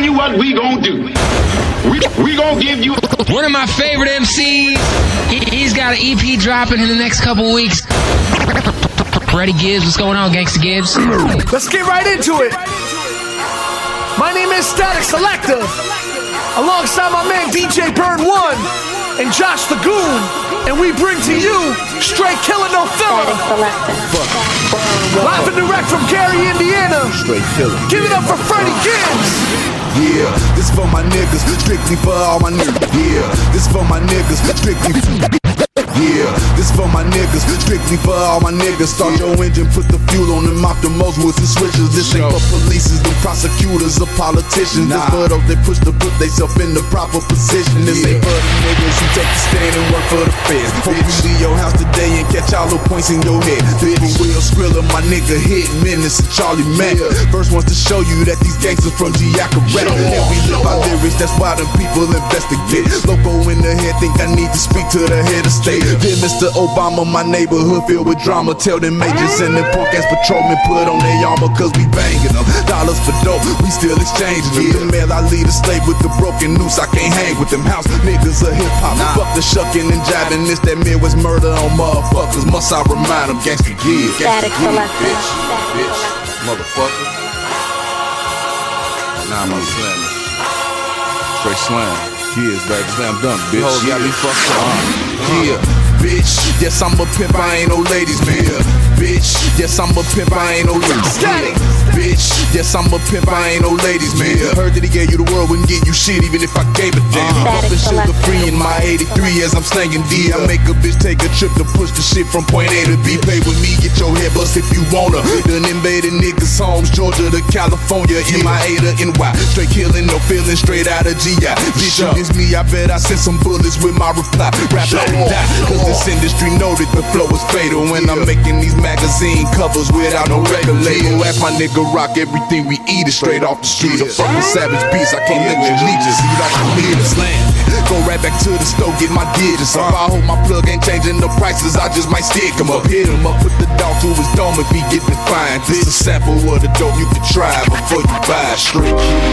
tell you what we gonna do. We, we gonna give you One of my favorite MCs. He, has got an EP dropping in the next couple weeks. Freddie Gibbs, what's going on, Gangsta Gibbs? Let's get right into it. My name is Statik Selektah, alongside my man DJ Burn One and Josh the Goon, and we bring to you straight killing no filler. Live and direct from Gary, Indiana. Straight killer. Give it up for Freddie Gibbs. Yeah, this for my niggas, strictly for all my niggas. Yeah, this for my niggas, strictly. Yeah, this for my niggas, strictly for all my niggas. Start your engine, put the fuel on most woods and switches. This ain't for polices, the prosecutors, or politicians. This for those that push to put themselves in the proper position. This ain't for the niggas who take the stand and work for the feds. Hope you leave your house today and catch all the points in your head. Bitch, Will Skrilla, my nigga, hit Menace and Charlie Mack. First ones to show you that these gangsters from G.I. can rap. And we live by lyrics, that's why them people investigate. Loco in the head, think I need to speak to the head of state. Then Mr. Obama, my neighborhood filled with drama. Tell them majors and them punk ass patrolmen put on their armor, cause we banging them. Dollars for dope, we still exchanging them. The mail I lead a slave with the broken noose, I can't hang with them house niggas of hip hop. Fuck the shucking and jabbing, this that Midwest murder on motherfuckers. Must I remind them, gangsta kids, gangsta Static kids, bitch, bitch, motherfucker. Nah, I'm slam this. Straight slam. Kids, baby, slam dunk, bitch. Hoes got me fucked up. Uh, yeah, bitch. Yes, I'm a pimp, I ain't no ladies, man. Bitch, yes, I'm a pimp, I ain't no ladies. Bitch, yes, I'm a pimp, I ain't no ladies, man. Heard that he gave you the world, wouldn't give you shit, even if I gave a Static Pumping sugar selector. free in my 83 as I'm slanging D. I make a bitch take a trip to push the shit from point A to B. Play with me, get your head bust if you wanna. Done invaded niggas' homes, Georgia to California, MIA to NY. Straight killing, no feeling, straight out of GI. Bitch, diss me, I bet I sent some bullets with my reply. Rap let it die, cause this industry know that the flow is fatal. When I'm making these magazine covers without no record label. Ask my nigga Rock, everything we eat is straight off the street. A fucking savage beast, I can't let you leech us. Eat off the and slam. Go right back to the store, get my digits up. I hope my plug ain't changing the prices, I just might stick him up. Hit him up, put the dog to his dome if he get defined. This a sample of the dope you can try before you buy straight.